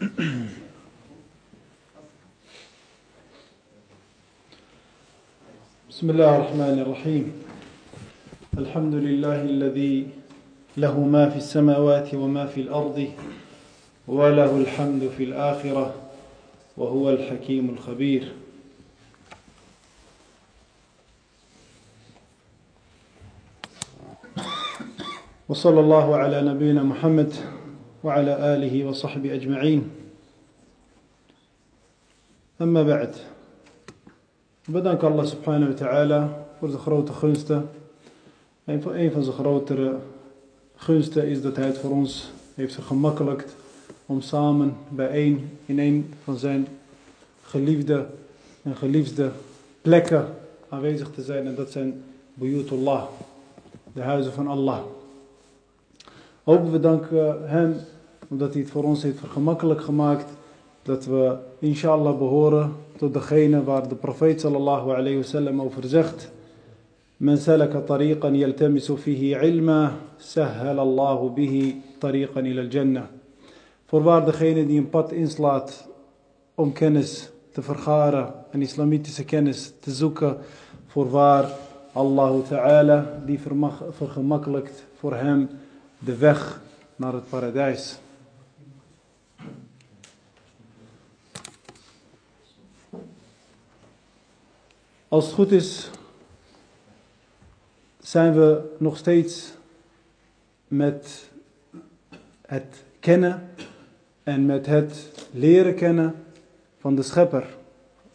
بسم الله الرحمن الرحيم. الحمد لله الذي له ما في السماوات وما في الأرض وله الحمد في الآخرة وهو الحكيم الخبير. وصلى الله على نبينا محمد وعلى آله وصحبه أجمعين أما بعد Bedank Allah subhanahu wa ta'ala voor zijn grote gunsten. Een van, een van zijn grotere gunsten is dat hij het voor ons heeft vergemakkelijkt om samen bijeen in een van zijn geliefde en geliefde plekken aanwezig te zijn. En dat zijn Buyutullah, de huizen van Allah. Ook we danken hem omdat hij het voor ons heeft vergemakkelijk gemaakt dat we inshallah behoren tot degene waar de profeet sallallahu alayhi wasallam over zegt. Salaka tariqan yaltamisu fihi ilma, sahhal Allahu bihi tariqan ila al-jannah. Voorwaar degene die een pad inslaat om kennis te vergaren en islamitische kennis te zoeken, voorwaar Allah ta'ala die vergemakkelijkt voor hem de weg naar het paradijs. Als het goed is, zijn we nog steeds met het kennen en met het leren kennen van de Schepper,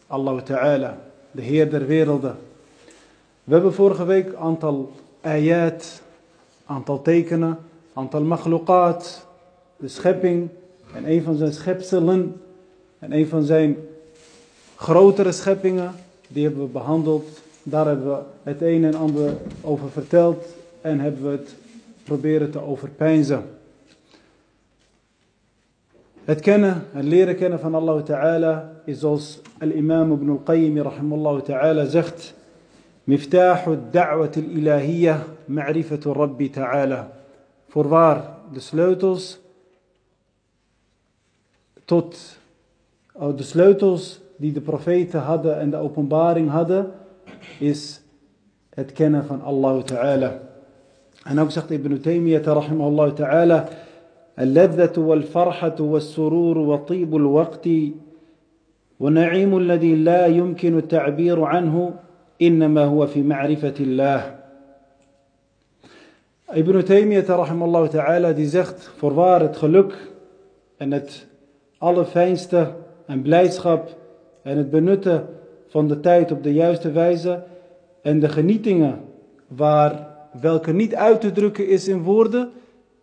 Allah Ta'ala, de Heer der werelden. We hebben vorige week een aantal ayat, aantal tekenen, aantal makhluqat, de schepping en een van zijn schepselen en een van zijn grotere scheppingen die hebben we behandeld. Daar hebben we het een en ander over verteld en hebben we het proberen te overpeinzen. Het kennen, het leren kennen van Allah Ta'ala is zoals al-imam ibn al-Qayyim rahimallahu Ta'ala zegt. مفتاح الدعوة الإلهية معرفة الرب تعالى. Voorwaar, de sleutels tot, oh, de sleutels die de profeten hadden en de openbaring hadden, is het kennen van Allah Ta'ala. En ook zegt Ibn Taymiyyah rahimahullah Ta'ala, اللذة والفرحة والسرور وطيب الوقت ونعيم الذي لا يمكن التعبير عنه إنما هو في معرفة الله Ibn Taymiyyah rahimahullah ta'ala die zegt voorwaar het geluk en het allerfijnste en blijdschap en het benutten van de tijd op de juiste wijze en de genietingen waar welke niet uit te drukken is in woorden,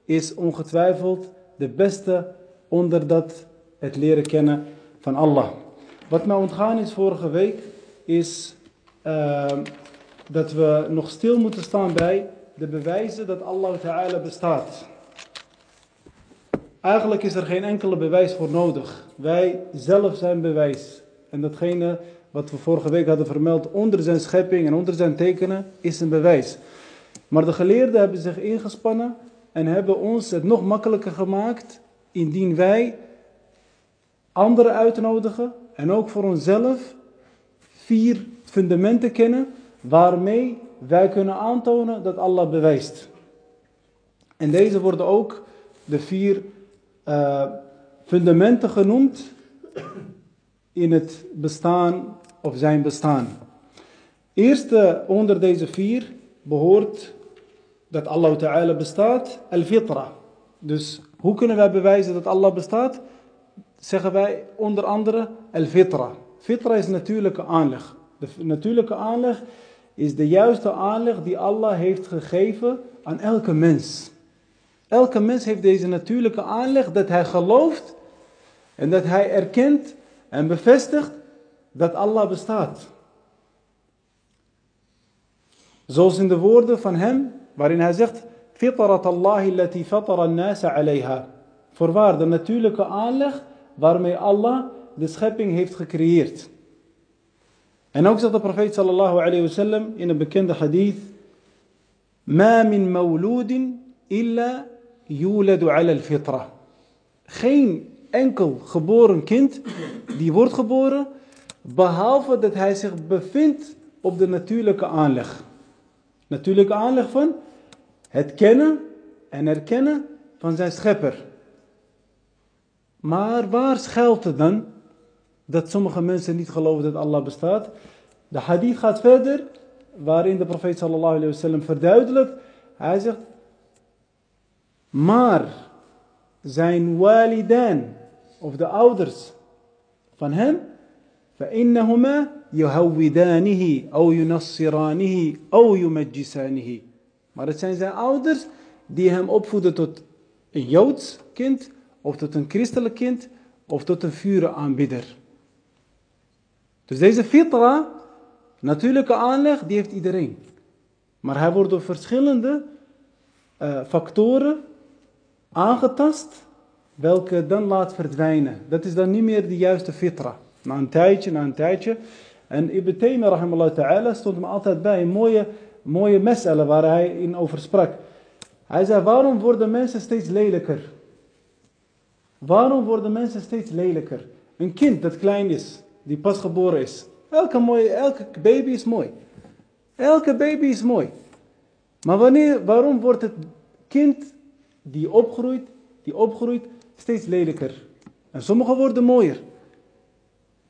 is ongetwijfeld de beste onder dat het leren kennen van Allah. Wat mij ontgaan is vorige week, is uh, dat we nog stil moeten staan bij de bewijzen dat Allah Ta'ala bestaat. Eigenlijk is er geen enkele bewijs voor nodig. Wij zelf zijn bewijs. En datgene wat we vorige week hadden vermeld onder zijn schepping en onder zijn tekenen is een bewijs. Maar de geleerden hebben zich ingespannen en hebben ons het nog makkelijker gemaakt indien wij anderen uitnodigen en ook voor onszelf vier fundamenten kennen waarmee wij kunnen aantonen dat Allah bewijst. En deze worden ook de vier uh, fundamenten genoemd in het bestaan of zijn bestaan. Eerste onder deze vier behoort dat Allah Ta'ala bestaat, al-fitra. Dus hoe kunnen wij bewijzen dat Allah bestaat? Zeggen wij onder andere al-fitra. Fitra is natuurlijke aanleg. De natuurlijke aanleg is de juiste aanleg die Allah heeft gegeven aan elke mens. Elke mens heeft deze natuurlijke aanleg dat hij gelooft en dat hij erkent en bevestigt dat Allah bestaat. Zoals in de woorden van hem, waarin hij zegt: Fitarat Allah lati fatara nasa alayha. Voorwaar, de natuurlijke aanleg waarmee Allah de schepping heeft gecreëerd. En ook zegt de profeet sallallahu alayhi wasallam in een bekende hadith: Ma min mawludin illa yuladu ala al-fitra. Geen enkel geboren kind die wordt geboren, behalve dat hij zich bevindt op de natuurlijke aanleg. Natuurlijke aanleg van het kennen en erkennen van zijn schepper. Maar waar schuilt het dan dat sommige mensen niet geloven dat Allah bestaat? De hadith gaat verder, waarin de profeet sallallahu alayhi wasallam verduidelijkt. Hij zegt, maar zijn walidan, of de ouders van hem, فإنهما يهودانه أو ينصرانه أو يمجسانه. Maar het zijn zijn ouders die hem opvoeden tot een Joods kind, of tot een christelijk kind, of tot een vurenaanbidder. Dus deze fitra, natuurlijke aanleg, die heeft iedereen. Maar hij wordt door verschillende uh, factoren aangetast, welke dan laat verdwijnen. Dat is dan niet meer de juiste fitra. Na een tijdje, na een tijdje. En Ibn Taymiyyah, ta'ala, stond hem altijd bij een mooie, mooie meselle waar hij in over sprak. Hij zei, waarom worden mensen steeds lelijker? Waarom worden mensen steeds lelijker? Een kind dat klein is, die pas geboren is. Elke, mooie, elke baby is mooi. Elke baby is mooi. Maar wanneer, waarom wordt het kind die opgroeit, die opgroeit, steeds lelijker? En sommige worden mooier.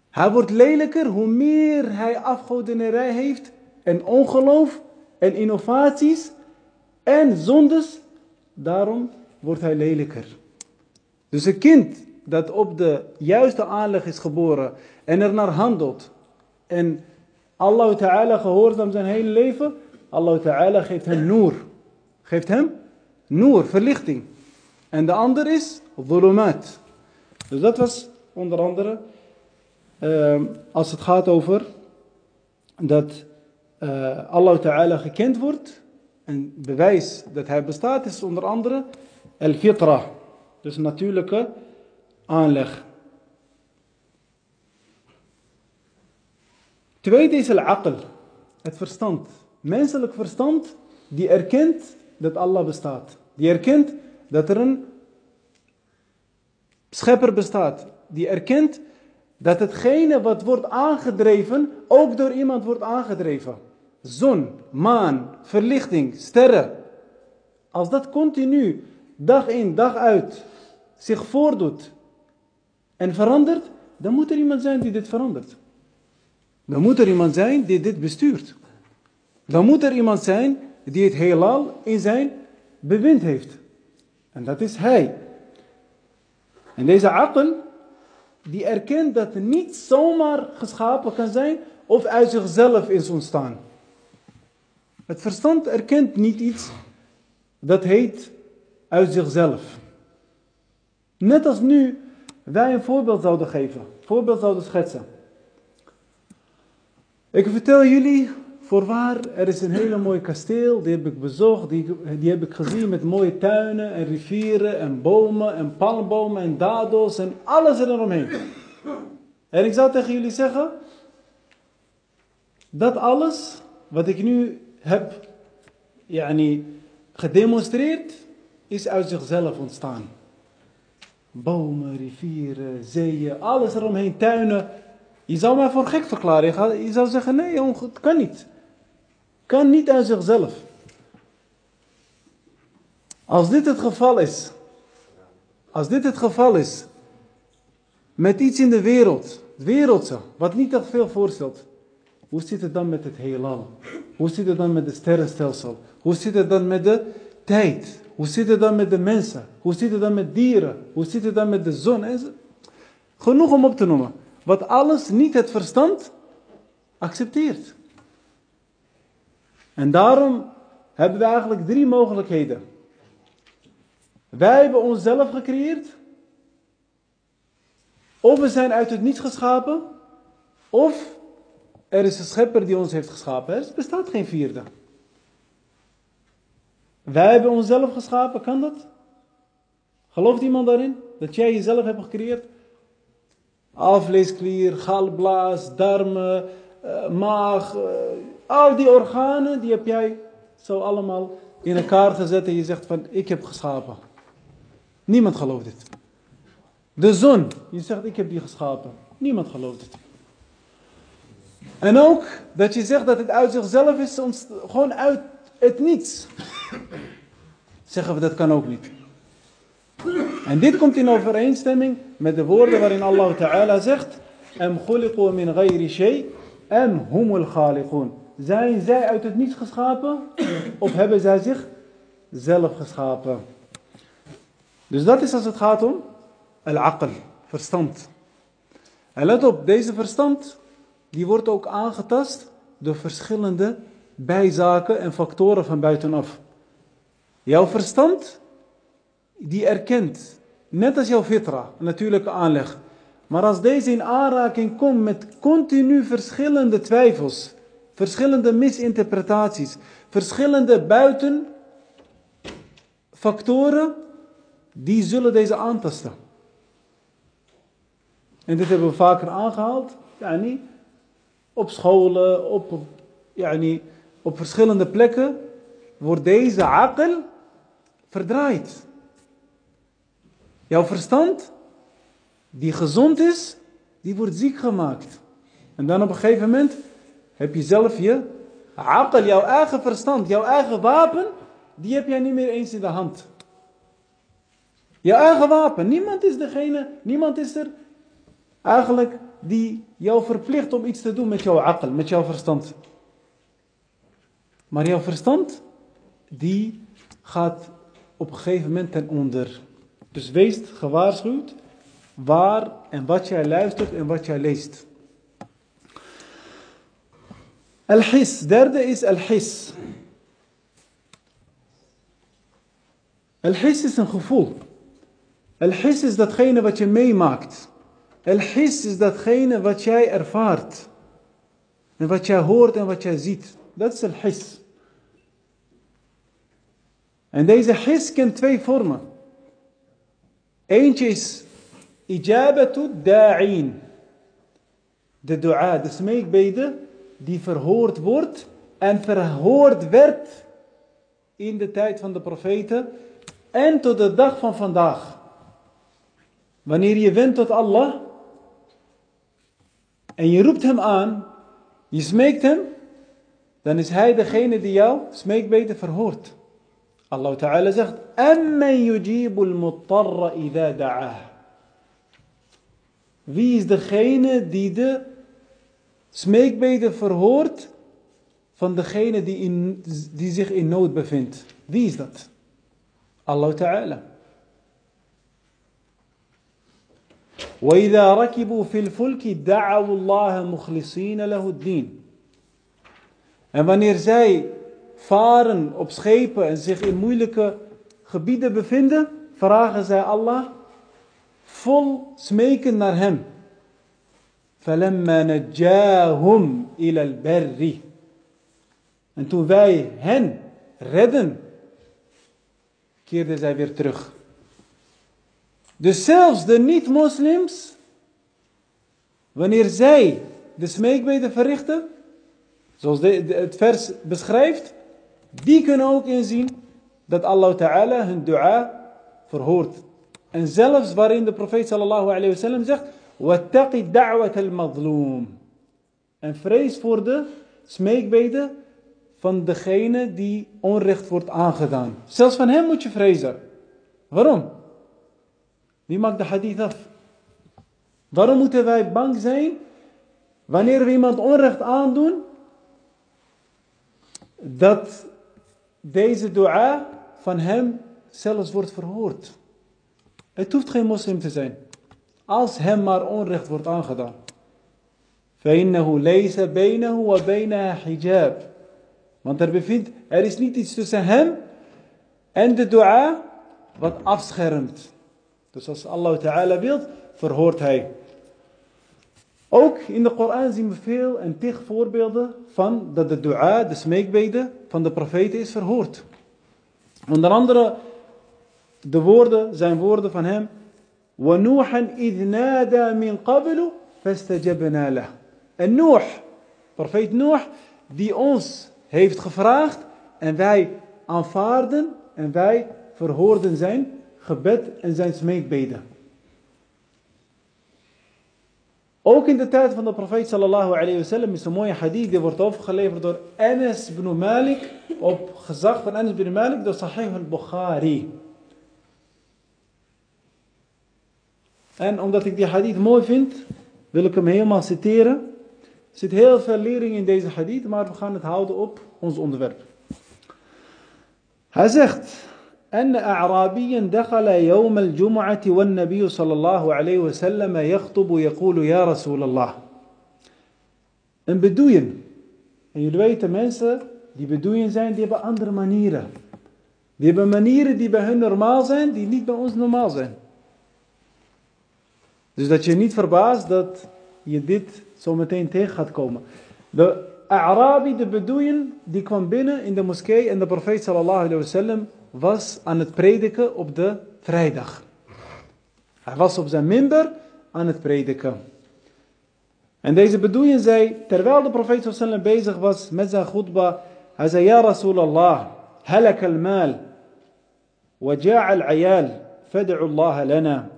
Hij wordt lelijker hoe meer hij afgodenerij heeft en ongeloof en innovaties en zondes. Daarom wordt hij lelijker. Dus een kind dat op de juiste aanleg is geboren en er naar handelt en Allah Ta'ala gehoorzaam zijn hele leven, Allah Ta'ala geeft hem noor. Geeft hem noor, verlichting. En de ander is dhulumat. Dus dat was onder andere uh, als het gaat over dat uh, Allah Ta'ala gekend wordt. Een bewijs dat hij bestaat is onder andere al-fitra. Dus natuurlijke aanleg. Tweede is al-aql. Het verstand. Menselijk verstand die erkent dat Allah bestaat. Die erkent dat er een schepper bestaat. Die erkent dat hetgene wat wordt aangedreven ook door iemand wordt aangedreven. Zon, maan, verlichting, sterren. Als dat continu, dag in, dag uit, zich voordoet en verandert, dan moet er iemand zijn die dit verandert. Dan moet er iemand zijn die dit bestuurt. Dan moet er iemand zijn die het heelal in zijn bewind heeft. En dat is hij. En deze aql, die erkent dat niet zomaar geschapen kan zijn of uit zichzelf is ontstaan. Het verstand erkent niet iets dat heet uit zichzelf. Net als nu wij een voorbeeld zouden geven, voorbeeld zouden schetsen. Ik vertel jullie voorwaar, er is een hele mooi kasteel, die heb ik bezocht, die, die heb ik gezien met mooie tuinen en rivieren en bomen en palmbomen en dadels en alles eromheen. En ik zou tegen jullie zeggen, dat alles wat ik nu heb yani, gedemonstreerd, is uit zichzelf ontstaan. Bomen, rivieren, zeeën, alles eromheen, tuinen. Je zou mij voor gek verklaren. Je zou zeggen, nee jongen, het kan niet. Kan niet uit zichzelf. Als dit het geval is, als dit het geval is, met iets in de wereld, het wereldse, wat niet echt veel voorstelt, hoe zit het dan met het heelal? Hoe zit het dan met het sterrenstelsel? Hoe zit het dan met de tijd? Hoe zit het dan met de mensen? Hoe zit het dan met dieren? Hoe zit het dan met de zon? Genoeg om op te noemen. Wat alles niet het verstand accepteert. En daarom hebben we eigenlijk drie mogelijkheden. Wij hebben onszelf gecreëerd. Of we zijn uit het niets geschapen. Of er is een schepper die ons heeft geschapen. Er bestaat geen vierde. Wij hebben onszelf geschapen, kan dat? Gelooft iemand daarin? Dat jij jezelf hebt gecreëerd? Alvleesklier, galblaas, darmen, uh, maag, uh, al die organen, die heb jij zo allemaal in elkaar gezet en je zegt van, ik heb geschapen. Niemand gelooft dit. De zon. Je zegt, ik heb die geschapen. Niemand gelooft het. En ook dat je zegt dat het uit zichzelf is, gewoon uit het niets. Zeggen we dat kan ook niet. En dit komt in overeenstemming met de woorden waarin Allah Ta'ala zegt: Am khuliqu min ghayri shay, am humul khaliqun. Zijn zij uit het niets geschapen of hebben zij zich zelf geschapen? Dus dat is als het gaat om al-aql, verstand. En let op, deze verstand die wordt ook aangetast door verschillende bijzaken en factoren van buitenaf. Jouw verstand, die erkent, net als jouw fitra, een natuurlijke aanleg. Maar als deze in aanraking komt met continu verschillende twijfels, verschillende misinterpretaties, verschillende buitenfactoren, die zullen deze aantasten. En dit hebben we vaker aangehaald. Ja, niet? Op scholen, op, ja, op verschillende plekken wordt deze akkel verdraaid. Jouw verstand, die gezond is, die wordt ziek gemaakt. En dan op een gegeven moment heb je zelf je akkel, jouw eigen verstand, jouw eigen wapen, die heb jij niet meer eens in de hand. Jouw eigen wapen. Niemand is degene, niemand is er eigenlijk die jou verplicht om iets te doen met jouw akkel, met jouw verstand. Maar jouw verstand, die gaat op een gegeven moment ten onder. Dus wees gewaarschuwd waar en wat jij luistert en wat jij leest. Al-his, derde is al-his. Al-his is een gevoel. Al-his is datgene wat je meemaakt. Al-his is datgene wat jij ervaart. En wat jij hoort en wat jij ziet. Dat is al-his. En deze his kent twee vormen. Eentje is ijabatu da'in. De dua, de smeekbede die verhoord wordt en verhoord werd in de tijd van de profeten en tot de dag van vandaag. Wanneer je wendt tot Allah en je roept hem aan, je smeekt hem, dan is hij degene die jouw smeekbede verhoort. Allah Ta'ala zegt, Ammen yujibul mutarra idha da'ah. Wie is degene die de smeekbeden verhoort van degene die, in, die zich in nood bevindt? Wie is dat? Allah Ta'ala. وإذا ركبوا في الفلك دعوا الله مخلصين له الدين. En wanneer zij varen op schepen en zich in moeilijke gebieden bevinden, vragen zij Allah vol smeken naar hem. فَلَمَّا نَجَّاهُمْ إِلَى الْبَرِّ En toen wij hen redden, keerden zij weer terug. Dus zelfs de niet-moslims, wanneer zij de smeekbeden verrichten, zoals het vers beschrijft, die kunnen ook inzien dat Allah Ta'ala hun dua verhoort. En zelfs waarin de profeet sallallahu alayhi wa sallam zegt, وَاتَّقِ دَعْوَةَ الْمَظْلُومِ En vrees voor de smeekbeden van degene die onrecht wordt aangedaan. Zelfs van hem moet je vrezen. Waarom? Wie maakt de hadith af? Waarom moeten wij bang zijn wanneer we iemand onrecht aandoen? Dat deze dua van hem zelfs wordt verhoord. Het hoeft geen moslim te zijn. Als hem maar onrecht wordt aangedaan. فإنه ليس بينه وبينها حجاب. Want er bevindt, er is niet iets tussen hem en de dua wat afschermt. Dus als Allah Ta'ala wilt, verhoort hij. Ook in de Koran zien we veel en tig voorbeelden van dat de dua, de smeekbeden van de profeten is verhoord. Onder andere de woorden zijn woorden van hem. وَنُوحًا إِذْ نَادَى مِنْ قَبْلُ فَاسْتَجَبْنَا لَهُ En Noach, profeet Noach, die ons heeft gevraagd en wij aanvaarden en wij verhoorden zijn gebed en zijn smeekbeden. Ook in de tijd van de profeet sallallahu alayhi wa sallam is een mooie hadith die wordt overgeleverd door Anas ibn Malik op gezag van Anas ibn Malik door Sahih al-Bukhari. En omdat ik die hadith mooi vind, wil ik hem helemaal citeren. Er zit heel veel lering in deze hadith, maar we gaan het houden op ons onderwerp. Hij zegt, أن أعرابيا دخل يوم الجمعة والنبي صلى الله عليه وسلم يخطب يقول يا رسول الله Een bedoeien. En jullie weten, mensen die bedoeien zijn, die hebben andere manieren. Die hebben manieren die bij hun normaal zijn, die niet bij ons normaal zijn. Dus dat je niet verbaast dat je dit zo meteen tegen gaat komen. De Arabi, de bedoeien, die kwam binnen in de moskee en de profeet sallallahu alayhi wa sallam was aan het prediken op de vrijdag. Hij was op zijn minder aan het prediken. En deze bedoeling zei, terwijl de profeet sallam bezig was met zijn khutbah, hij zei, Ja Rasulallah, halak al-mal, wa ja'a al-ayal, fad'u Allah lana.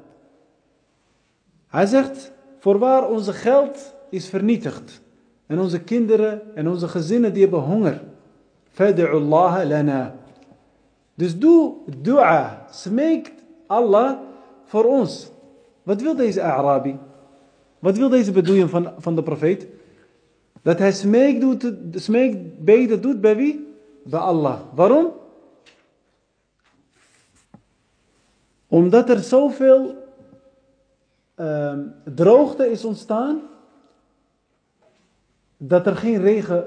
Hij zegt, voorwaar onze geld is vernietigd. En onze kinderen en onze gezinnen die hebben honger. Fad'u Allah lana. Dus doe dua, smeekt Allah voor ons. Wat wil deze Arabi? Wat wil deze bedoeling van, van de profeet? Dat hij smeekt, doet, smeekt beden doet bij wie? Bij Allah. Waarom? Omdat er zoveel uh, droogte is ontstaan, dat er geen regen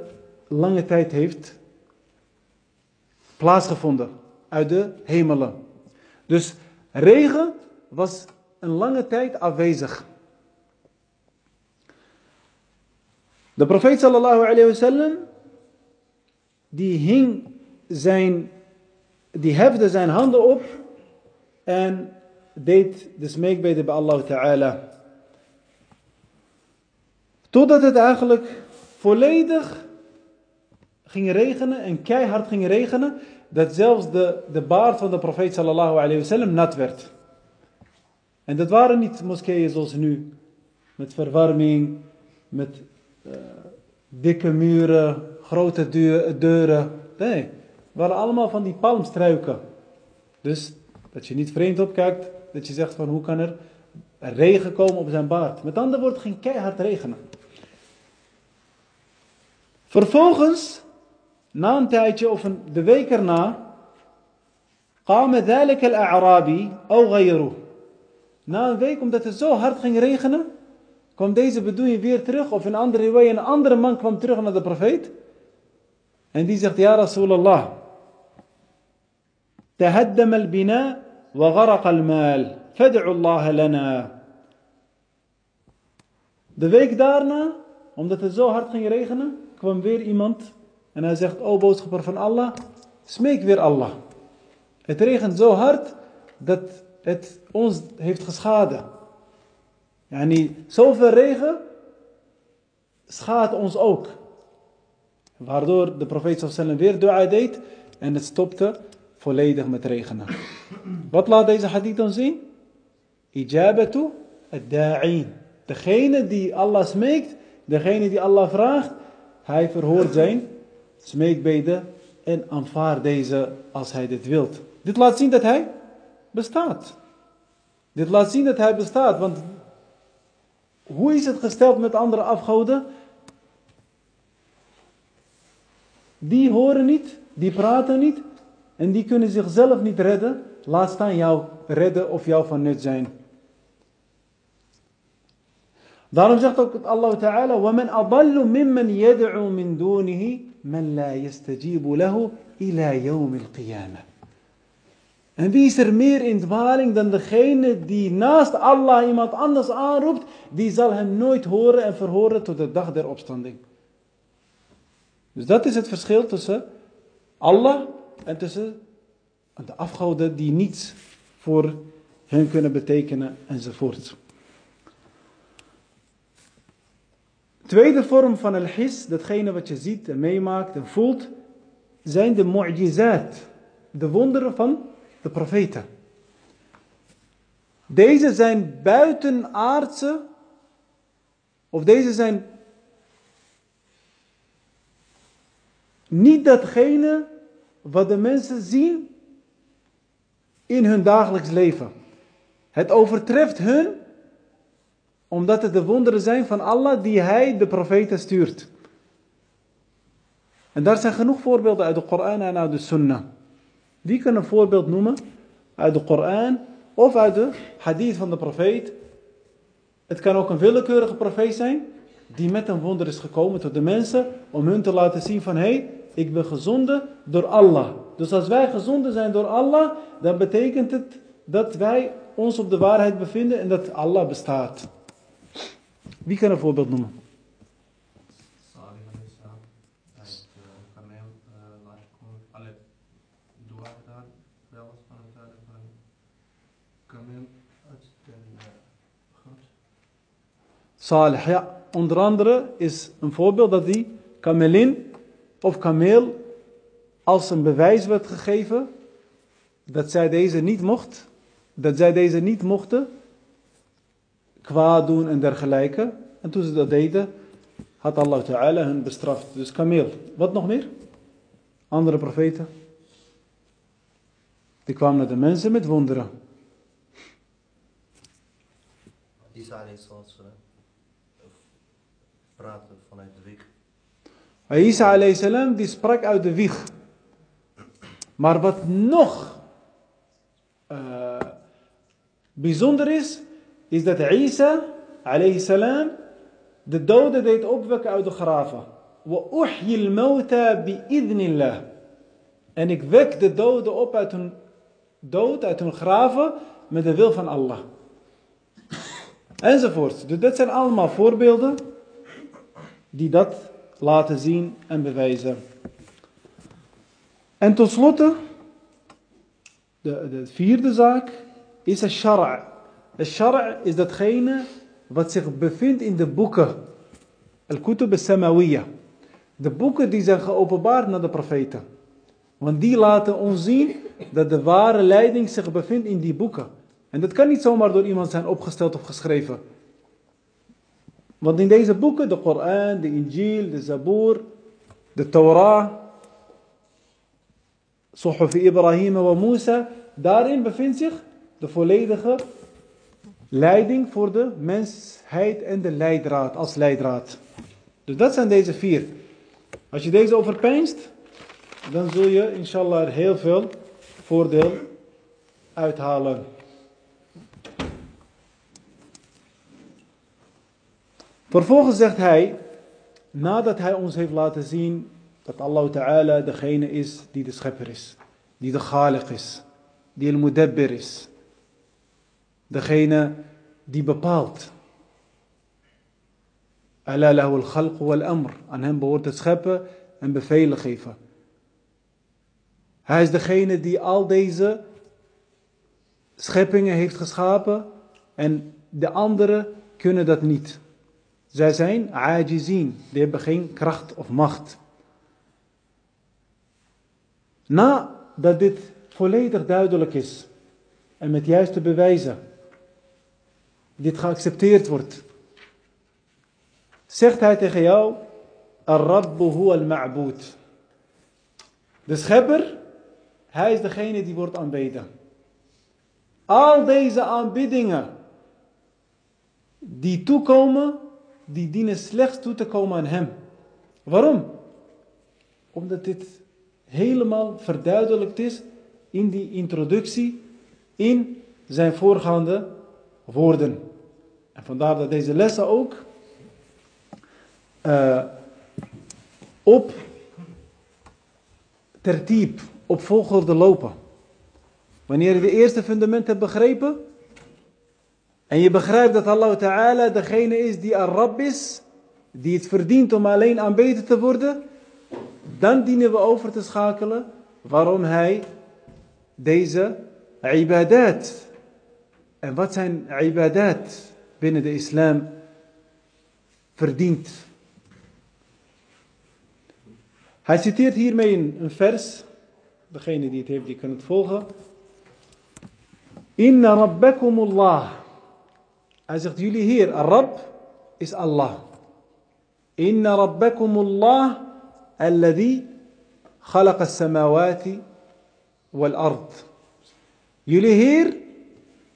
lange tijd heeft plaatsgevonden uit de hemelen. Dus regen was een lange tijd afwezig. De profeet sallallahu alayhi wasallam die hing zijn, die hefde zijn handen op en deed de smeekbeden bij Allah ta'ala. Totdat het eigenlijk volledig ging regenen en keihard ging regenen dat zelfs de, de baard van de profeet sallallahu alayhi wasallam nat werd. En dat waren niet moskeeën zoals nu, met verwarming, met uh, dikke muren, grote deuren. Nee, het waren allemaal van die palmstruiken. Dus dat je niet vreemd opkijkt, dat je zegt van hoe kan er regen komen op zijn baard. Met andere woorden, ging keihard regenen. Vervolgens na een tijdje of een, de week erna, قام ذلك الأعرابي أو غيره. Na een week, omdat het zo hard ging regenen, kwam deze bedoeling weer terug. Of een andere way, een andere man kwam terug naar de profeet. En die zegt, Ja Rasulallah, تهدم البناء وغرق المال فادعوا الله لنا. De week daarna, omdat het zo hard ging regenen, kwam weer iemand en hij zegt, o boodschapper van Allah, smeek weer Allah. Het regent zo hard dat het ons heeft geschaden. Yani, zoveel regen schaadt ons ook. Waardoor de profeet sallam weer dua deed en het stopte volledig met regenen. Wat laat deze hadith dan zien? Ijabatu ad-da'in. Degene die Allah smeekt, degene die Allah vraagt, hij verhoort zijn smeekbeden en aanvaard deze als hij dit wilt. Dit laat zien dat hij bestaat. Dit laat zien dat hij bestaat, want hoe is het gesteld met andere afgoden? Die horen niet, die praten niet en die kunnen zichzelf niet redden. Laat staan jou redden of jou van nut zijn. Daarom zegt ook Allah Ta'ala: وَمَنْ أَضَلُّ مِمَّنْ يَدْعُو مِنْ دُونِهِ men la yastajibu lahu ila yawm al-qiyamah. En wie is er meer in dwaling dan degene die naast Allah iemand anders aanroept, die zal hem nooit horen en verhoren tot de dag der opstanding. Dus dat is het verschil tussen Allah en tussen de afgoden die niets voor hen kunnen betekenen enzovoort. Tweede vorm van al-his, datgene wat je ziet en meemaakt en voelt, zijn de mu'jizat, de wonderen van de profeten. Deze zijn buitenaardse Of deze zijn niet datgene wat de mensen zien in hun dagelijks leven. Het overtreft hun omdat het de wonderen zijn van Allah die hij de profeten stuurt. En daar zijn genoeg voorbeelden uit de Koran en uit de Sunnah. Wie kan een voorbeeld noemen uit de Koran of uit de hadith van de profeet? Het kan ook een willekeurige profeet zijn die met een wonder is gekomen tot de mensen om hun te laten zien van hé, hey, ik ben gezonden door Allah. Dus als wij gezonden zijn door Allah, dan betekent het dat wij ons op de waarheid bevinden en dat Allah bestaat. Wie kan een voorbeeld noemen? Salih, ja. Onder andere is een voorbeeld dat die kamelin of kameel als een bewijs werd gegeven dat zij deze niet mocht, dat zij deze niet mochten kwaad doen en dergelijke. En toen ze dat deden, had Allah Ta'ala hun bestraft. Dus kameel. Wat nog meer? Andere profeten. Die kwamen naar de mensen met wonderen. Isa alayhi praten vanuit de wieg. Isa alayhi salam die sprak uit de wieg. Maar wat nog uh, bijzonder is, is dat Isa alayhi salam de doden deed opwekken uit de graven. En ik wek de doden op uit hun dood, uit hun graven, met de wil van Allah. Enzovoort. Dus dat zijn allemaal voorbeelden die dat laten zien en bewijzen. En tot de, de vierde zaak, is het shara'. De shara' is datgene wat zich bevindt in de boeken. Al-Kutub al-Samawiyya. De boeken die zijn geopenbaard naar de profeten. Want die laten ons zien dat de ware leiding zich bevindt in die boeken. En dat kan niet zomaar door iemand zijn opgesteld of geschreven. Want in deze boeken, de Koran, de Injil, de Zabur, de Torah, Suhuf Ibrahim en Musa, daarin bevindt zich de volledige leiding voor de mensheid en de leidraad als leidraad. Dus dat zijn deze vier. Als je deze overpeinst, dan zul je inshallah er heel veel voordeel uithalen. Vervolgens zegt hij, nadat hij ons heeft laten zien dat Allah Ta'ala degene is die de schepper is, die de Khaliq is, die de mudabbir is, degene die bepaalt. Ala al-khalq wal-amr, aan hem behoort het scheppen en bevelen geven. Hij is degene die al deze scheppingen heeft geschapen en de anderen kunnen dat niet. Zij zijn ajizien, die hebben geen kracht of macht. Nadat dit volledig duidelijk is en met juiste bewijzen dit geaccepteerd wordt, zegt hij tegen jou, Ar-Rabbu huwa al-ma'bud. De schepper, hij is degene die wordt aanbeden. Al deze aanbiddingen die toekomen die dienen slechts toe te komen aan hem. Waarom? Omdat dit helemaal verduidelijkt is in die introductie, in zijn voorgaande woorden. En vandaar dat deze lessen ook uh, op tertiep, op volgorde lopen. Wanneer je de eerste fundament hebt begrepen, en je begrijpt dat Allah Ta'ala degene is die Arab is, die het verdient om alleen aanbeten te worden, dan dienen we over te schakelen waarom hij deze ibadat. En wat zijn ibadat binnen de islam verdient. Hij citeert hiermee een, vers. Degene die het heeft, die kan het volgen. Inna rabbakumullah. Hij zegt, jullie Heer, Rab, is Allah. Inna rabbakumullah alladhi khalaqa as-samawati wal ard. Jullie Heer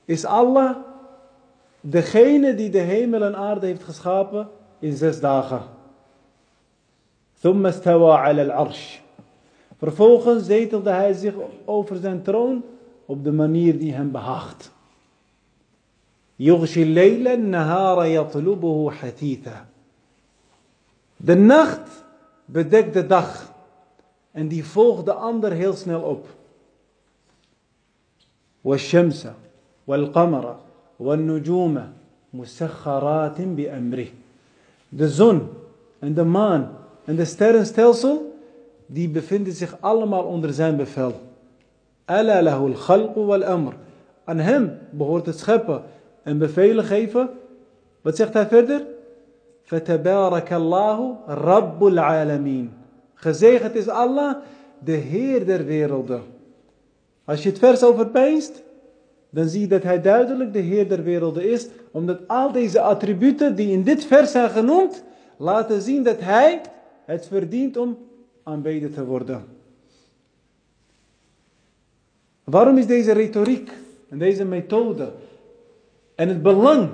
is Allah, degene die de hemel en aarde heeft geschapen in zes dagen. ثم استوى على العرش. Vervolgens zetelde hij zich over zijn troon op de manier die hem behaagt. يغشي الليل النهار يطلبه حثيثا. De nacht bedekt de dag en die volgt de ander heel snel op. والشمس والقمر والنجوم مسخرات بأمره. De zon en de maan en de sterrenstelsel, die bevinden zich allemaal onder zijn bevel. Ala lahu al-khalq wal-amr. Aan hem behoort het scheppen en bevelen geven. Wat zegt hij verder? Fatabarakallahu rabbul alamin. Gezegend is Allah, de Heer der werelden. Als je het vers overpeinst, dan zie je dat hij duidelijk de Heer der werelden is, omdat al deze attributen die in dit vers zijn genoemd, laten zien dat hij het verdient om aanbeden te worden. Waarom is deze retoriek en deze methode en het belang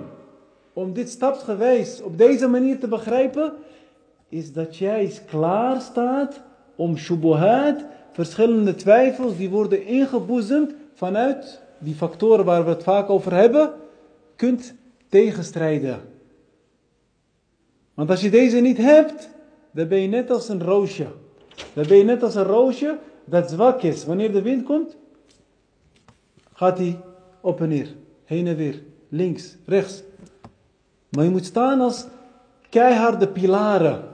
om dit stapsgewijs op deze manier te begrijpen, is dat jij klaar staat om shubuhat, verschillende twijfels, die worden ingeboezemd vanuit die factoren waar we het vaak over hebben, kunt tegenstrijden. Want als je deze niet hebt, dan ben je net als een roosje. Dan ben je net als een roosje dat zwak is. Wanneer de wind komt, gaat hij op en neer, heen en weer, links, rechts. Maar je moet staan als keiharde pilaren.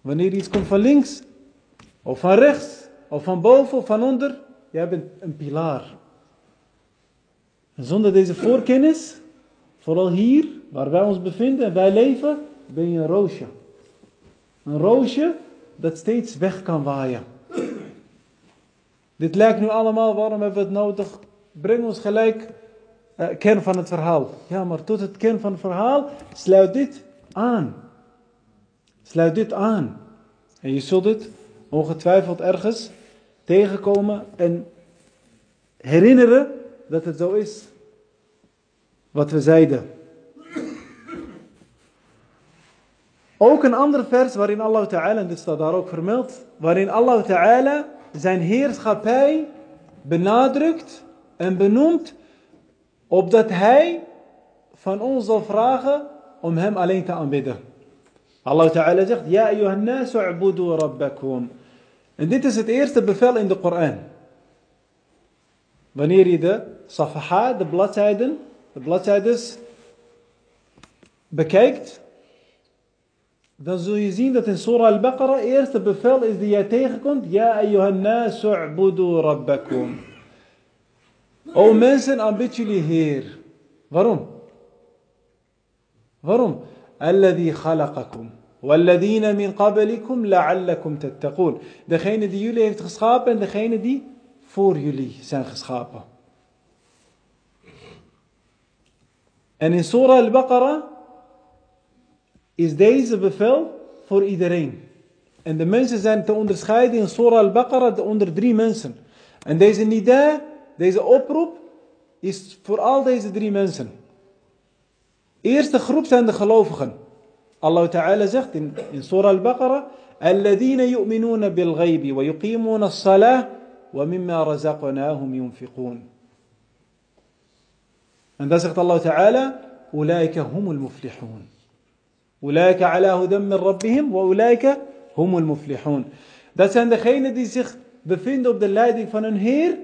Wanneer iets komt van links, of van rechts, of van boven, of van onder, jij bent een pilaar. Zonder deze voorkennis, vooral hier, waar wij ons bevinden en wij leven, ben je een roosje. Een roosje dat steeds weg kan waaien. Dit lijkt nu allemaal, waarom hebben we het nodig? Breng ons gelijk uh, kern van het verhaal. Ja, maar tot het kern van het verhaal sluit dit aan. Sluit dit aan. En je zult het ongetwijfeld ergens tegenkomen en herinneren dat het zo is wat we zeiden. Ook een ander vers waarin Allah Ta'ala, en dit staat daar ook vermeld, waarin Allah Ta'ala zijn heerschappij benadrukt en benoemt, opdat hij van ons zal vragen om hem alleen te aanbidden. Allah Ta'ala zegt, Ja u'budu rabbakum. En dit is het eerste bevel in de Koran. Wanneer je de safaha, de bladzijden, de bladzijdes bekijkt, dan zul je zien dat in Surah Al-Baqarah het eerste bevel is die jij tegenkomt. Ja ayyuhan nasu u'budu rabbakum. O mensen, aanbid jullie Heer. Waarom? Waarom? Alladhi khalaqakum. Walladina min qablikum la'allakum tattaqun. Degene die jullie heeft geschapen en degene die voor jullie zijn geschapen. En in Surah Al-Baqarah is deze bevel voor iedereen. En de mensen zijn te onderscheiden in Surah Al-Baqarah onder drie mensen. En deze nida, deze oproep, is voor al deze drie mensen. Eerste groep zijn de gelovigen. الله تعالى زخت إن سورة البقرة الذين يؤمنون بالغيب ويقيمون الصلاة ومما رزقناهم ينفقون أن زخت الله تعالى أولئك هم المفلحون أولئك على هدى من ربهم وأولئك هم المفلحون Dat zijn degenen die zich bevinden op de leiding van hun Heer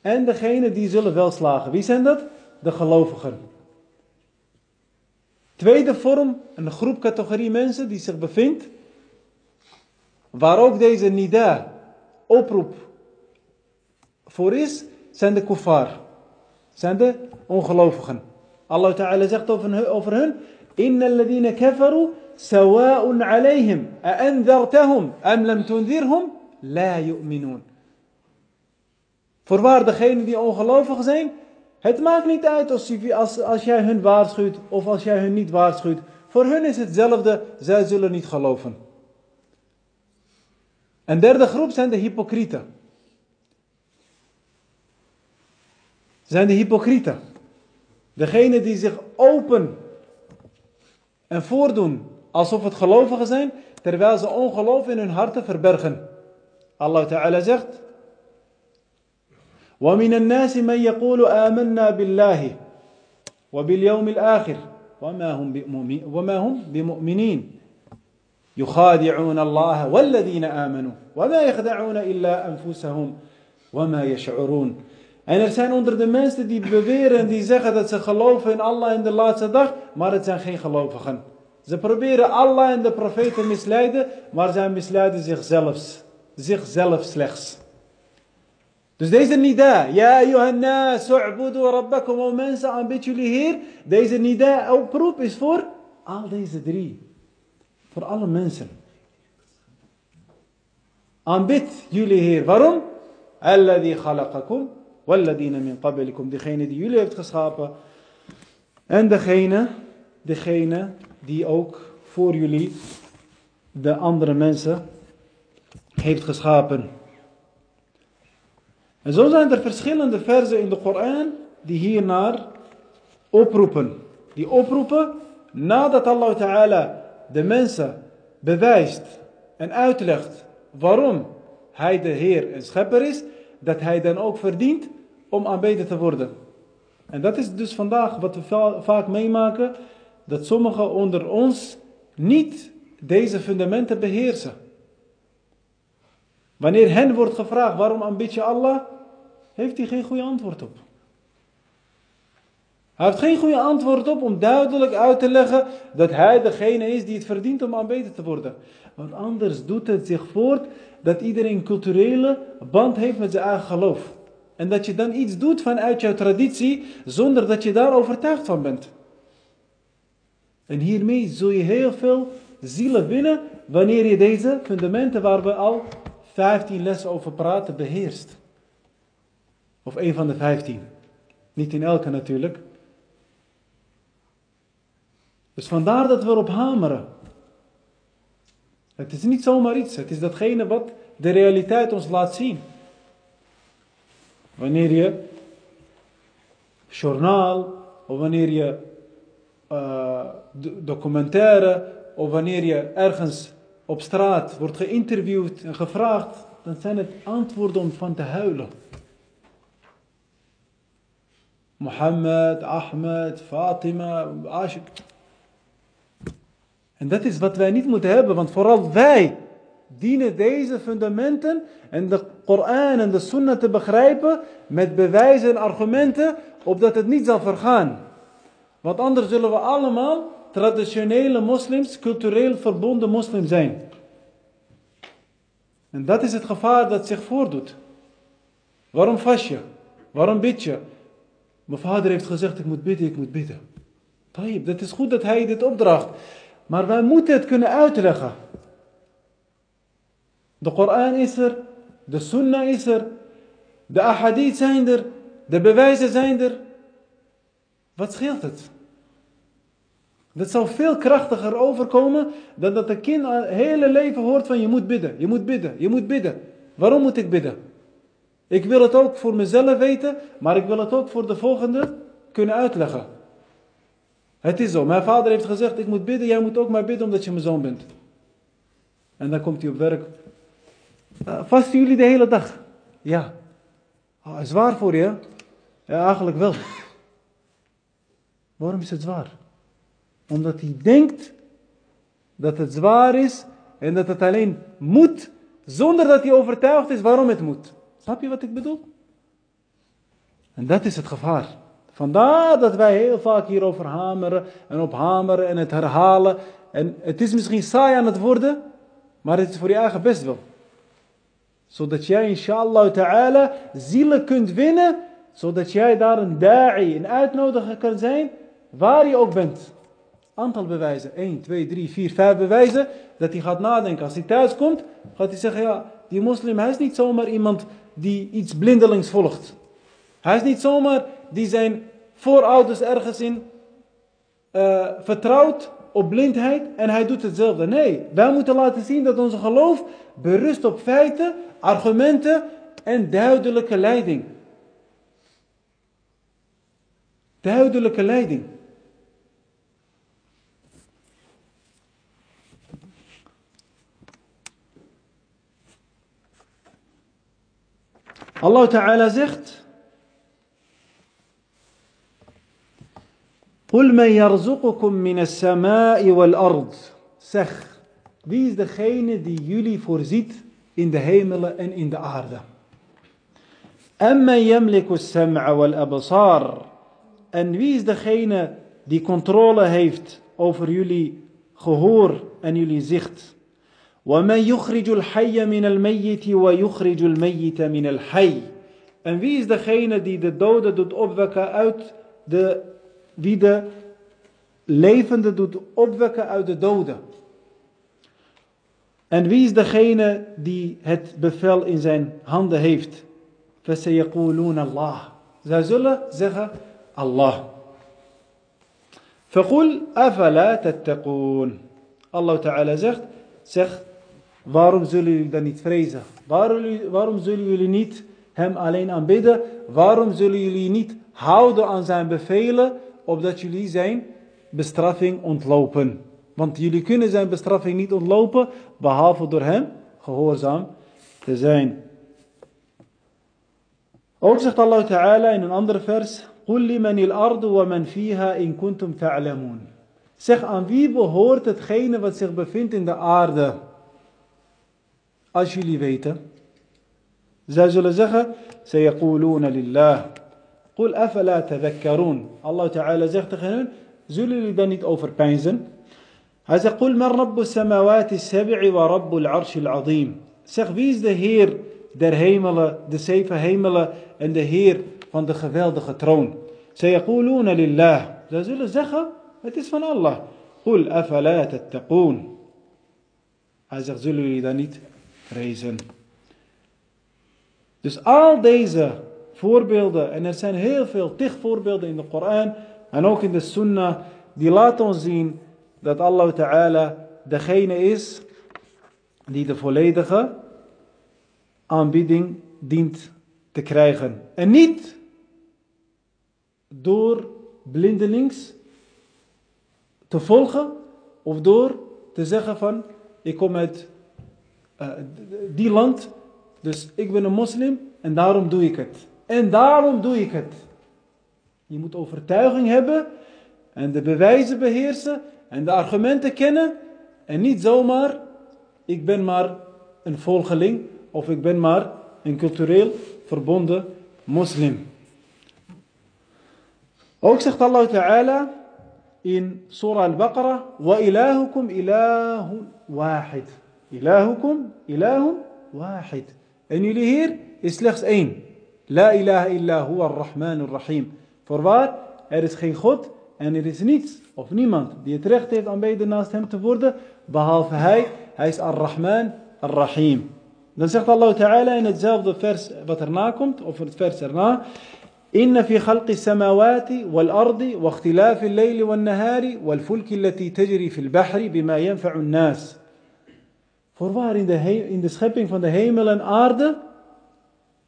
en degenen die zullen wel slagen. Wie zijn dat? De. Tweede vorm, een groep categorie mensen die zich bevindt, waar ook deze nida, oproep voor is, zijn de kuffar. Zijn de ongelovigen. Allah Ta'ala zegt over hun, Inna alladhina kafaru sawa'un alayhim a'anzartahum am lam tunzirhum la yu'minun. Voorwaar degenen die ongelovig zijn, Het maakt niet uit als, als, als jij hun waarschuwt of als jij hun niet waarschuwt. Voor hun is hetzelfde, zij zullen niet geloven. Een derde groep zijn de hypocrieten. Zijn de hypocrieten. Degene die zich open en voordoen alsof het gelovigen zijn, terwijl ze ongeloof in hun harten verbergen. Allah Ta'ala zegt: ومن الناس من يقول آمنا بالله وباليوم الآخر وما هم وما هم بمؤمنين يخادعون الله والذين آمنوا وما يخدعون إلا أنفسهم وما يشعرون En er zijn onder de mensen die beweren en die zeggen dat ze geloven in Allah in de laatste dag, maar het zijn geen gelovigen. Ze proberen Allah en de profeten misleiden, maar zij misleiden zichzelf, zichzelf slechts. Dus deze nida, ja ayyuhanna su'budu rabbakum, o mensen, aanbid jullie Heer. Deze nida, oproep is voor al deze drie. Voor alle mensen. Aanbid jullie Heer. Waarom? Alladhi khalaqakum, walladina min qablikum. Degene die jullie heeft geschapen. En degene, degene die ook voor jullie de andere mensen heeft geschapen. En zo zijn er verschillende versen in de Koran die hiernaar oproepen. Die oproepen nadat Allah Ta'ala de mensen bewijst en uitlegt waarom hij de Heer en Schepper is, dat hij dan ook verdient om aanbeden te worden. En dat is dus vandaag wat we va- vaak meemaken, dat sommigen onder ons niet deze fundamenten beheersen. Wanneer hen wordt gevraagd waarom aanbid je Allah, heeft hij geen goede antwoord op. Hij heeft geen goede antwoord op om duidelijk uit te leggen dat hij degene is die het verdient om aanbeden te worden. Want anders doet het zich voort dat iedereen een culturele band heeft met zijn eigen geloof. En dat je dan iets doet vanuit jouw traditie zonder dat je daar overtuigd van bent. En hiermee zul je heel veel zielen winnen wanneer je deze fundamenten waar we al 15 lessen over praten beheerst. Of een van de 15. Niet in elke natuurlijk. Dus vandaar dat we erop hameren. Het is niet zomaar iets, het is datgene wat de realiteit ons laat zien. Wanneer je journaal, of wanneer je uh, documentaire, of wanneer je ergens op straat wordt geïnterviewd en gevraagd, dan zijn het antwoorden om van te huilen. Mohammed, Ahmed, Fatima, Ashik. En dat is wat wij niet moeten hebben, want vooral wij dienen deze fundamenten en de Koran en de Sunnah te begrijpen met bewijzen en argumenten, opdat het niet zal vergaan. Want anders zullen we allemaal traditionele moslims, cultureel verbonden moslims zijn. En dat is het gevaar dat zich voordoet. Waarom vast je? Waarom bid je? Mijn vader heeft gezegd, ik moet bidden, ik moet bidden. Tayyip, dat is goed dat hij dit opdracht. Maar wij moeten het kunnen uitleggen. De Koran is er, de Sunnah is er, de ahadith zijn er, de bewijzen zijn er. Wat scheelt het? Dat zal veel krachtiger overkomen dan dat een kind het hele leven hoort van je moet bidden, je moet bidden, je moet bidden. Waarom moet ik bidden? Ik wil het ook voor mezelf weten, maar ik wil het ook voor de volgende kunnen uitleggen. Het is zo. Mijn vader heeft gezegd, ik moet bidden, jij moet ook maar bidden omdat je mijn zoon bent. En dan komt hij op werk. Uh, vasten jullie de hele dag? Ja. Oh, zwaar voor je? Ja, eigenlijk wel. Waarom is het zwaar? Omdat hij denkt dat het zwaar is en dat het alleen moet, zonder dat hij overtuigd is waarom het moet. Snap je wat ik bedoel? En dat is het gevaar. Vandaar dat wij heel vaak hierover hameren en op hameren en het herhalen. En het is misschien saai aan het worden, maar het is voor je eigen best wel. Zodat jij inshallah ta'ala zielen kunt winnen, zodat jij daar een da'i, een uitnodiger kan zijn, waar je ook bent. Aantal bewijzen, 1, 2, 3, 4, 5 bewijzen, dat hij gaat nadenken. Als hij thuis komt, gaat hij zeggen, ja, die moslim, hij is niet zomaar iemand die iets blindelings volgt. Hij is niet zomaar die zijn voorouders ergens in uh, vertrouwd op blindheid en hij doet hetzelfde. Nee, wij moeten laten zien dat onze geloof berust op feiten, argumenten en duidelijke leiding. Duidelijke leiding. Allah Ta'ala zegt: Qul man yarzuqukum min as-sama'i wal ard. Zeg, wie is degene die jullie voorziet in de hemelen en in de aarde? Amma yamliku as-sam'a wal absar. En wie is degene die controle heeft over jullie gehoor en jullie zicht? ومن يخرج الحي من الميت ويخرج الميت من الحي En wie is degene die de doden doet opwekken uit de, wie de levende doet opwekken uit de doden? En wie is degene die het bevel in zijn handen heeft? فسيقولون Allah. Zij zullen zeggen Allah. فقل أفلا تتقون Allah Ta'ala zegt, zeg Waarom zullen jullie dan niet vrezen? Waarom, waarom zullen jullie niet hem alleen aanbidden? Waarom zullen jullie niet houden aan zijn bevelen, opdat jullie zijn bestraffing ontlopen? Want jullie kunnen zijn bestraffing niet ontlopen, behalve door hem gehoorzaam te zijn. Ook zegt Allah Ta'ala in een andere vers, قُلْ لِمَنِ الْأَرْضُ وَمَنْ فِيهَا إِن كُنْتُمْ تَعْلَمُونَ Zeg aan wie behoort hetgene wat zich bevindt in de aarde? als jullie weten. Zij zullen zeggen, سيقولون لله قل أفلا تذكرون Allah Ta'ala zegt tegen hen, zullen jullie dan niet overpeinzen? Hij zegt, قل من رب السماوات السبع ورب العرش العظيم. Zeg, wie is de Heer der hemelen, de zeven hemelen en de Heer van de geweldige troon? سيقولون لله. Zij zullen zeggen, het is van Allah. قل أفلا تتقون. Hij zegt, zullen jullie dan niet vrezen. Dus al deze voorbeelden, en er zijn heel veel tig voorbeelden in de Koran en ook in de Sunnah, die laten ons zien dat Allah Ta'ala degene is die de volledige aanbieding dient te krijgen. En niet door blindelings te volgen of door te zeggen van ik kom uit uh, die land, dus ik ben een moslim en daarom doe ik het. En daarom doe ik het. Je moet overtuiging hebben en de bewijzen beheersen en de argumenten kennen en niet zomaar, ik ben maar een volgeling of ik ben maar een cultureel verbonden moslim. Ook zegt Allah Ta'ala in Surah Al-Baqarah, wa ilahukum ilahun Ilahukum ilahun wahid. En jullie Heer is slechts één. La ilaha illa huwa ar-Rahman ar-Rahim. Voorwaar, er is geen God en er is niets of niemand die het recht heeft aanbeden naast hem te worden, behalve hij. Hij is ar-Rahman. Dan zegt Allah Ta'ala in hetzelfde vers wat erna komt, of het vers erna. إن في خلق السماوات والأرض واختلاف الليل والنهار والفلك التي تجري في البحر بما ينفع الناس Voorwaar in de, in de schepping van de hemel en aarde,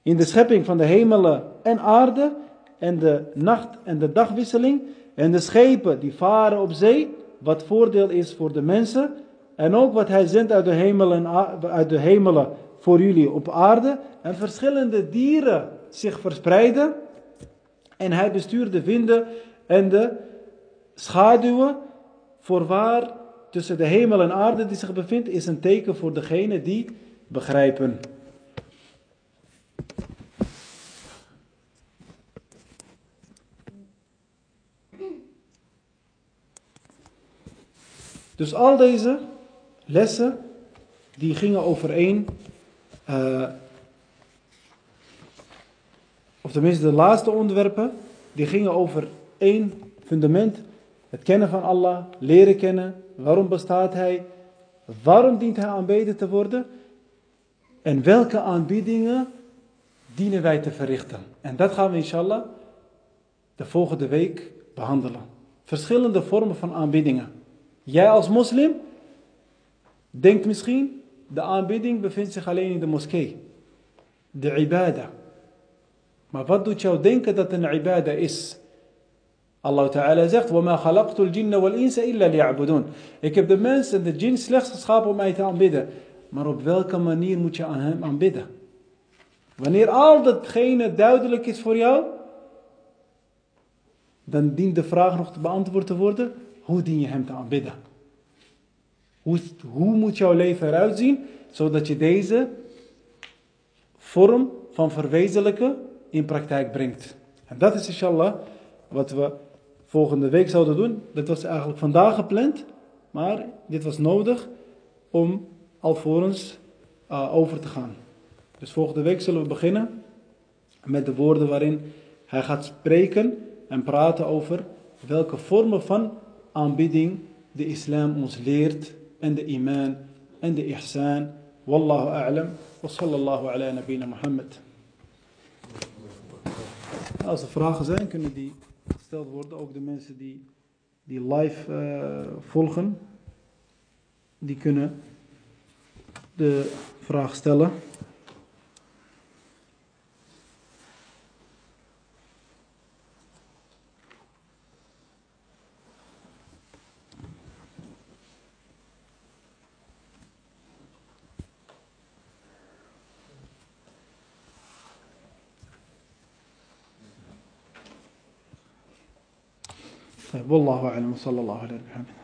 in de schepping van de hemelen en aarde, en de nacht- en de dagwisseling, en de schepen die varen op zee, wat voordeel is voor de mensen, en ook wat hij zendt uit de hemelen, uit de hemelen voor jullie op aarde, en verschillende dieren zich verspreiden, en hij bestuurt de winden en de schaduwen, voorwaar tussen de hemel en aarde die zich bevindt, is een teken voor degene die begrijpen. Dus al deze lessen, die gingen overeen, uh, of tenminste de laatste onderwerpen, die gingen over één fundament, het kennen van Allah, leren kennen, Waarom bestaat hij? Waarom dient hij aanbeden te worden? En welke aanbiedingen dienen wij te verrichten? En dat gaan we inshallah de volgende week behandelen. Verschillende vormen van aanbiddingen. Jij als moslim denkt misschien, de aanbidding bevindt zich alleen in de moskee. De ibadah. Maar wat doet jou denken dat een ibadah is? Allah Ta'ala zegt, وَمَا خَلَقْتُ الْجِنَّ وَالْإِنسَ إِلَّا لِيَعْبُدُونَ Ik heb de mens en de jinn slechts geschapen om mij te aanbidden. Maar op welke manier moet je aan hem aanbidden? Wanneer al datgene duidelijk is voor jou, dan dient de vraag nog te beantwoord te worden, hoe dien je hem te aanbidden? Hoe, hoe moet jouw leven eruit zien, zodat je deze vorm van verwezenlijken in praktijk brengt? En dat is inshallah wat we volgende week zouden doen. Dat was eigenlijk vandaag gepland, maar dit was nodig om alvorens uh, over te gaan. Dus volgende week zullen we beginnen met de woorden waarin hij gaat spreken en praten over welke vormen van aanbidding de islam ons leert en de iman en de ihsan. Wallahu a'lam wa sallallahu ala nabina Muhammad. Als er vragen zijn, kunnen die gesteld worden. Ook de mensen die, die live uh, volgen, die kunnen de vraag stellen. والله أعلم وصلى الله على محمد.